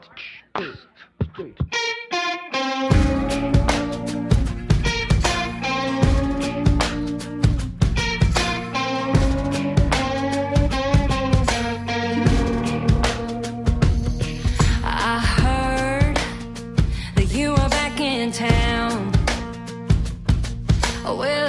out. I heard that you are back in town. Oh, well,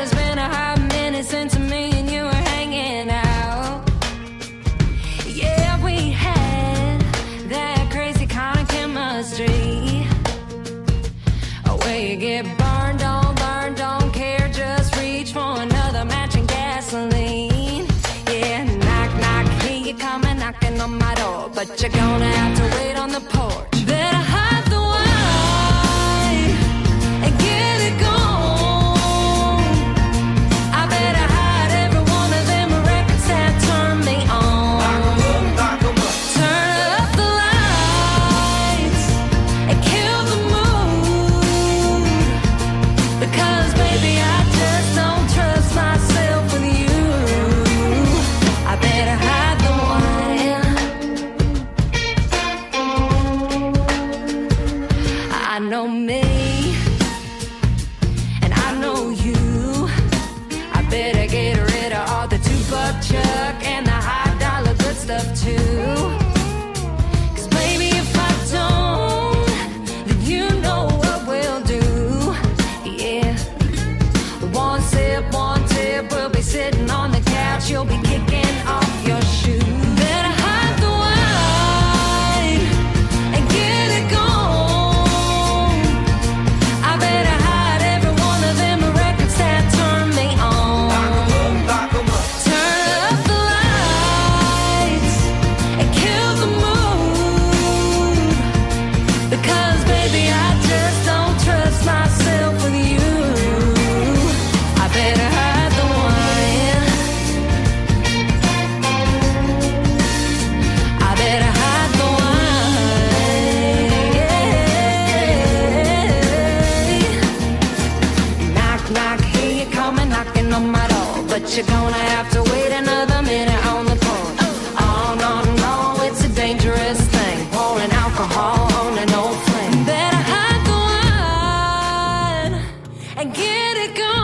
gasoline. Yeah, knock, knock, Here you coming knocking on my door. But you're gonna have to wait on the know me, and I know you. you're gonna have to wait another minute on the phone. Oh no, no, it's a dangerous thing. Pouring alcohol on an old flame. Better hide the wine and get it going.